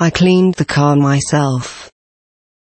I cleaned the car myself.